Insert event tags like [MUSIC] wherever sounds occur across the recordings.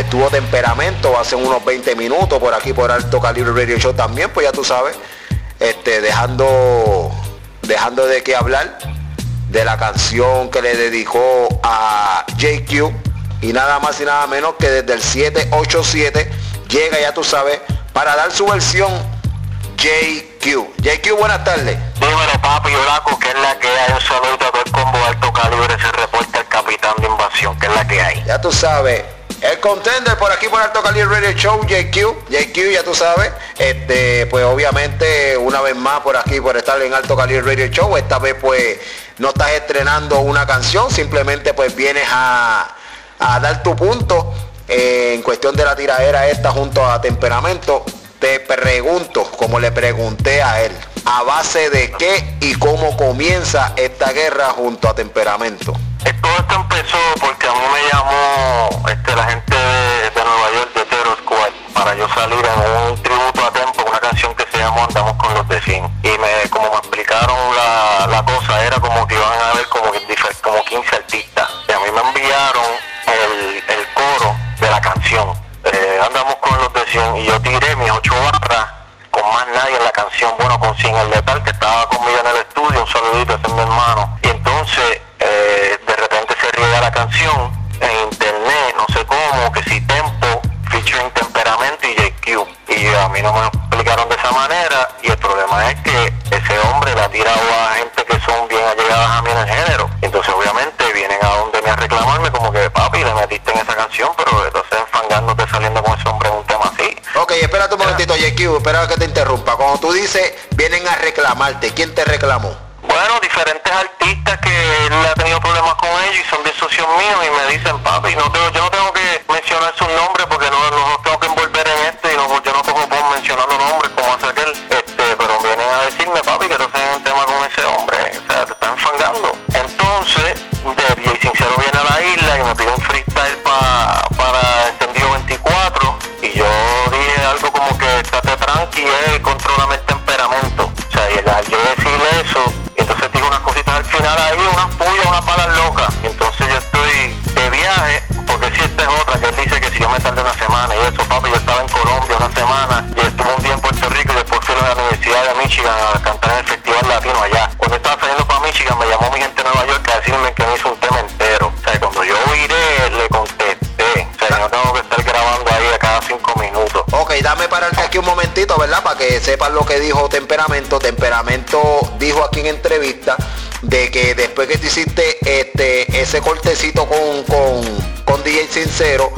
estuvo temperamento hace unos 20 minutos por aquí por Alto Calibre Radio Show también, pues ya tú sabes, este, dejando, dejando de qué hablar de la canción que le dedicó a JQ y nada más y nada menos que desde el 787 llega, ya tú sabes, para dar su versión JQ. JQ, buenas tardes. Dímelo, papi, Olaco, que es la que hay. Un saludo a todo el combo alto calibre. Se reporta el capitán de invasión, que es la que hay. Ya tú sabes. El contender por aquí por Alto Calibre Radio Show, JQ, JQ, ya tú sabes, este, pues obviamente una vez más por aquí por estar en Alto Calibre Radio Show, esta vez pues no estás estrenando una canción, simplemente pues vienes a, a dar tu punto eh, en cuestión de la tiradera esta junto a Temperamento. Te pregunto, como le pregunté a él, ¿a base de qué y cómo comienza esta guerra junto a Temperamento? Todo esto empezó porque a mí me llamó este, la gente de, Nueva York, de Terror Squad, para yo salir en un tributo a Tempo, la canción en internet, no sé cómo, que si Tempo, featuring Temperamento y JQ. Y a mí no me explicaron de esa manera, y el problema es que ese hombre la ha tirado a gente que son bien allegadas a mí en el género. Entonces, obviamente, vienen a donde me a reclamarme como que, papi, le metiste en esa canción, pero entonces enfangándote saliendo con ese hombre en un tema así. Ok, espérate un momentito, JQ, espera que te interrumpa. Cuando tú dices, vienen a reclamarte, ¿quién te reclamó? Bueno, diferentes artistas que él ha tenido problemas con ellos y son de socios míos y me dicen, papi, no tengo, yo no tengo que mencionar sus nombres porque no, no tengo que envolver en esto y no, yo no tengo por mencionar los nombres como hace aquel, este, pero vienen a decirme, papi, que tú tienes un tema con ese hombre, o sea, te están enfangando. Entonces, de DJ Sincero viene a la isla y me pide un freestyle Universidad de Michigan a cantar en el Festival Latino allá. Cuando estaba saliendo para Michigan me llamó mi gente de Nueva York a decirme que me hizo un tema entero. O sea, cuando yo oiré, le contesté. O sea, no tengo que estar grabando ahí a cada cinco minutos. Ok, dame pararte aquí un momentito, ¿verdad? Para que sepan lo que dijo Temperamento. Temperamento dijo aquí en entrevista de que después que te hiciste este, ese cortecito con, con, con DJ Sincero,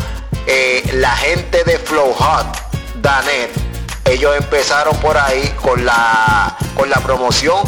eh, la gente de Flow Hot, Danet, ellos empezaron por ahí con la, con la promoción,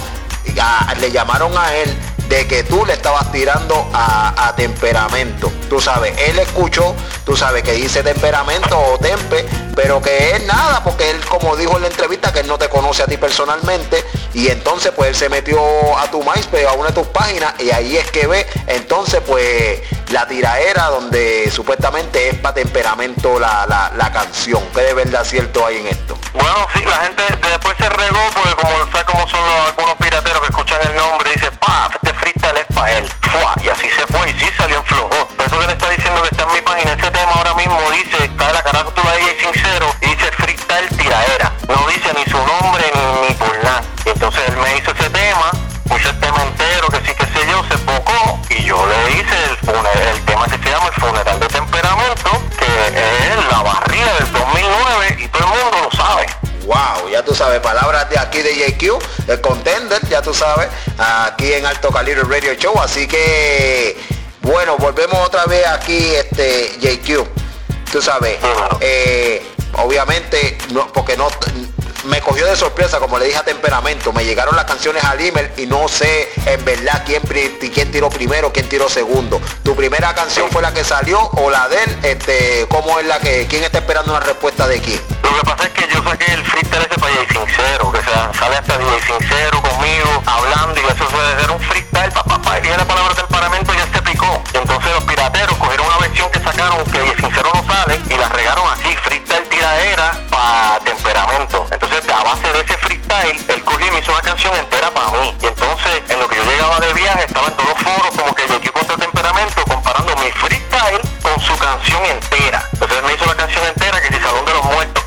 le llamaron a él de que tú le estabas tirando a, a temperamento. Tú sabes, él escuchó, tú sabes que dice temperamento o tempe, pero que es nada, porque él como dijo en la entrevista que él no te conoce a ti personalmente y entonces pues él se metió a tu MySpace, a una de tus páginas y ahí es que ve entonces pues la tiraera donde supuestamente es para temperamento la, la, la canción. ¿Qué de verdad cierto hay en esto? Bueno, sí, la gente después se regó porque como sabes cómo son algunos pirateros que escuchan el nombre y dicen, pa, este freestyle es para él. Y así se fue y sí salió contender, ya tú sabes, aquí en Alto Calibre Radio Show. Así que, bueno, volvemos otra vez aquí, este JQ. Tú sabes, eh, obviamente, no, porque no me cogió de sorpresa, como le dije a Temperamento, me llegaron las canciones al email y no sé en verdad quién, quién tiró primero, quién tiró segundo. ¿Tu primera canción fue la que salió o la de él? Este, ¿Cómo es la que, quién está esperando una respuesta de quién? Lo que pasa es que yo saqué el freestyle ese para DJ Sincero, que se sale hasta DJ Sincero conmigo, hablando, y eso puede ser un freestyle, papá, pa, y viene la palabra temperamento ya se picó. Entonces los pirateros cogieron una versión que sacaron que DJ Sincero no sale y la regaron así, freestyle tiradera para temperamento. Entonces a base de ese freestyle, él cogió y me hizo una canción entera para mí. Y entonces en lo que yo llegaba de viaje, estaba en todos los foros como que yo aquí contra temperamento, comparando mi freestyle con su canción entera. Entonces me que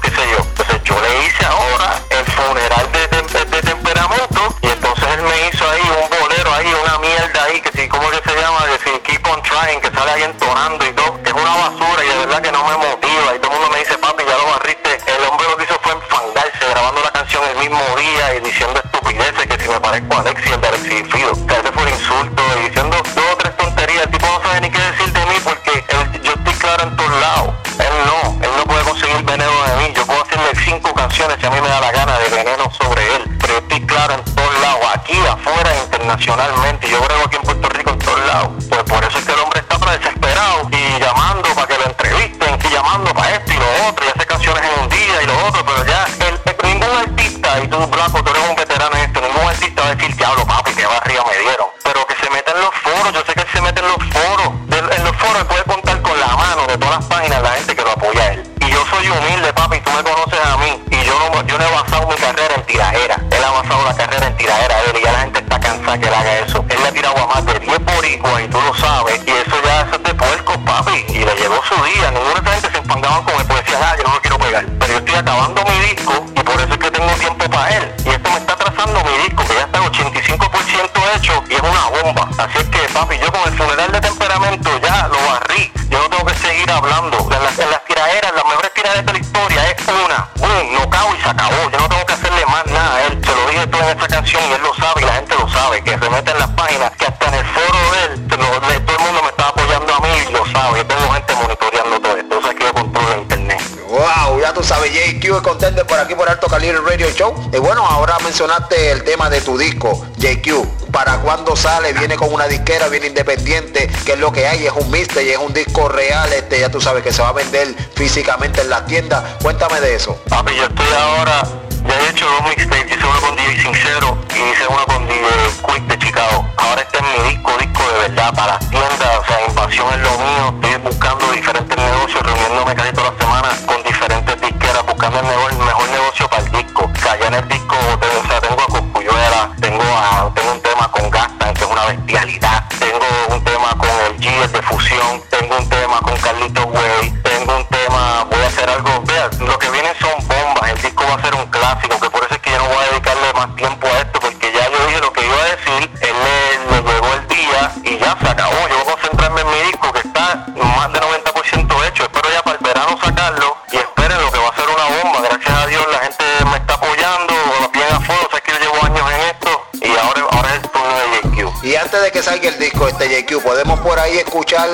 sale ahí entonando y todo, es una basura y de verdad que no me motiva. Y todo el mundo me dice, papi, ya lo barriste. El hombre lo que hizo fue enfangarse grabando la canción el mismo día y diciendo estupideces que si me parezco a Alexi, el de Alexi Fido. O sea, ese fue un insulto y diciendo dos o tres tonterías. El tipo no sabe ni qué decir de mí porque yo estoy claro en todos lados. Él no, él no puede conseguir veneno de mí. Yo puedo hacerle cinco canciones si a mí me da la gana de veneno sobre él. Pero yo estoy claro en todos lados, aquí, afuera, internacionalmente. Yo creo aquí en Puerto Rico en todos lados. Hecho y es una bomba. Así es que, papi, yo con el funeral de temperamento ya lo barrí. Yo no tengo que seguir hablando. En las, en las tiraderas, las mejores tiraderas de la historia es una, boom, nocao y se acabó. Yo no tengo que hacerle más nada a él. Se lo dije todo en esta canción y él lo sabe y la gente lo sabe. Que se mete las páginas, que hasta ya tú sabes, JQ es contender por aquí por Alto Calibre Radio Show. Y bueno, ahora mencionaste el tema de tu disco, JQ. ¿Para cuándo sale? Viene con una disquera, viene independiente. ¿Qué es lo que hay? Es un mixtape, es un disco real. Este, ya tú sabes que se va a vender físicamente en las tiendas. Cuéntame de eso. Papi, yo estoy ahora, he hecho dos mixtapes, hice uno con DJ Sincero y hice uno con DJ Quick de Chicago. Ahora este es mi disco, disco de verdad para el disco este JQ, podemos por ahí escuchar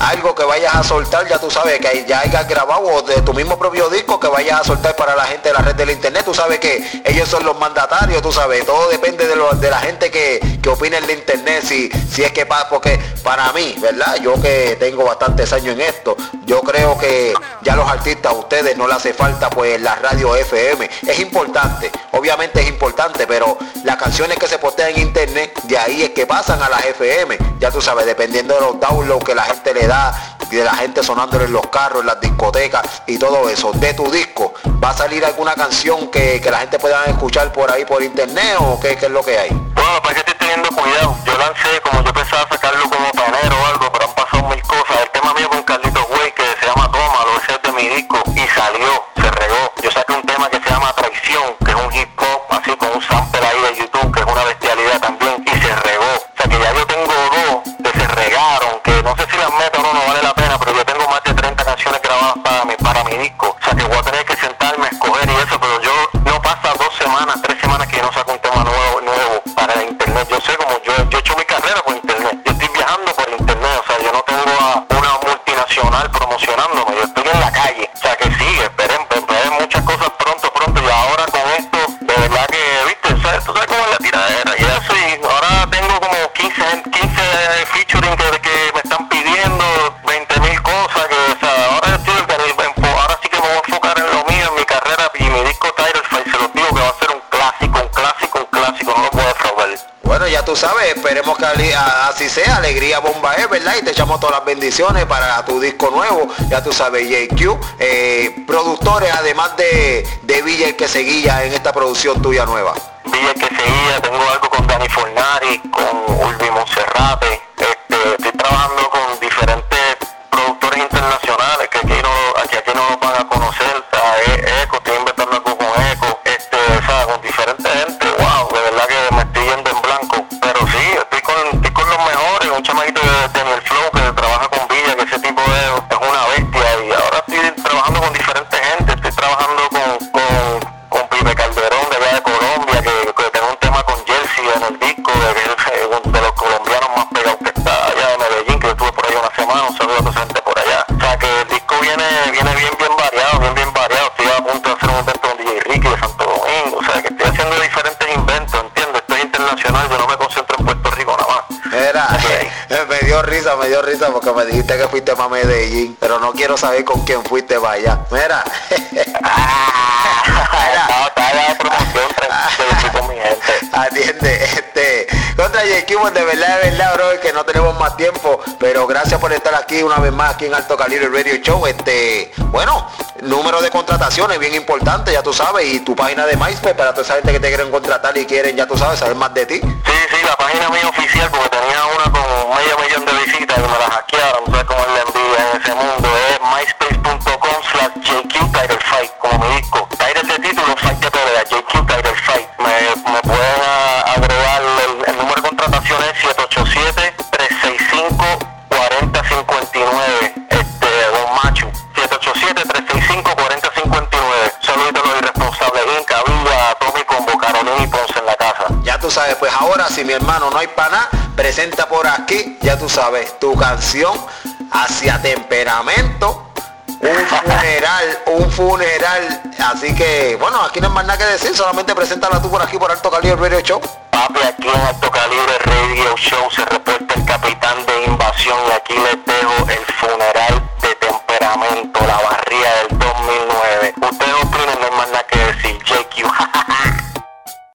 algo que vayas a soltar, ya tú sabes que ya hayas grabado o de tu mismo propio disco que vayas a soltar para la gente de la red del internet. Tú sabes que ellos son los mandatarios, tú sabes, todo depende de, lo- de la gente que, que opine en el internet, si, si es que pasa, porque para mí, ¿verdad? Yo que tengo bastantes años en esto, yo creo que ya los artistas ustedes no le hace falta pues la radio FM. Es importante, obviamente es importante, pero las canciones que se postean en internet, de ahí es que pasan a las Ya tú sabes, dependiendo de los downloads que la gente le da, de la gente sonándole en los carros, en las discotecas y todo eso. De tu disco, ¿va a salir alguna canción que, que la gente pueda escuchar por ahí por internet o qué, qué es lo que hay? Bueno, para que estoy teniendo cuidado. Yo lancé, como yo pensaba alegría bomba es, ¿verdad? Y te echamos todas las bendiciones para tu disco nuevo, ya tú sabes, JQ, eh, productores además de, de Villa el que seguía en esta producción tuya nueva. Vi el que seguía, tengo algo con Dani Fornari, con Ulvi Monserrate, me dio risa porque me dijiste que fuiste para Medellín, pero no quiero saber con quién fuiste allá. Mira. [LAUGHS] Atiende, este, contra J. de verdad, de verdad, bro, que no tenemos más tiempo, pero gracias por estar aquí una vez más aquí en Alto Calibre Radio Show. Este, bueno, número de contrataciones bien importante, ya tú sabes, y tu página de MySpace para toda esa gente que te quieren contratar y quieren, ya tú sabes, saber más de ti. Sí, sí, la página mía oficial, tenía una con medio millón de visitas y me la hackearon, no sé cómo es la en ese mundo, es myspace.com sabes, tu canción hacia temperamento. Un funeral, un funeral. Así que, bueno, aquí no hay más nada que decir, solamente preséntala tú por aquí por Alto Calibre Radio Show. Papi, aquí en Alto Calibre Radio Show se reporta el capitán de invasión y aquí les dejo el funeral de temperamento, la barría del 2009. Ustedes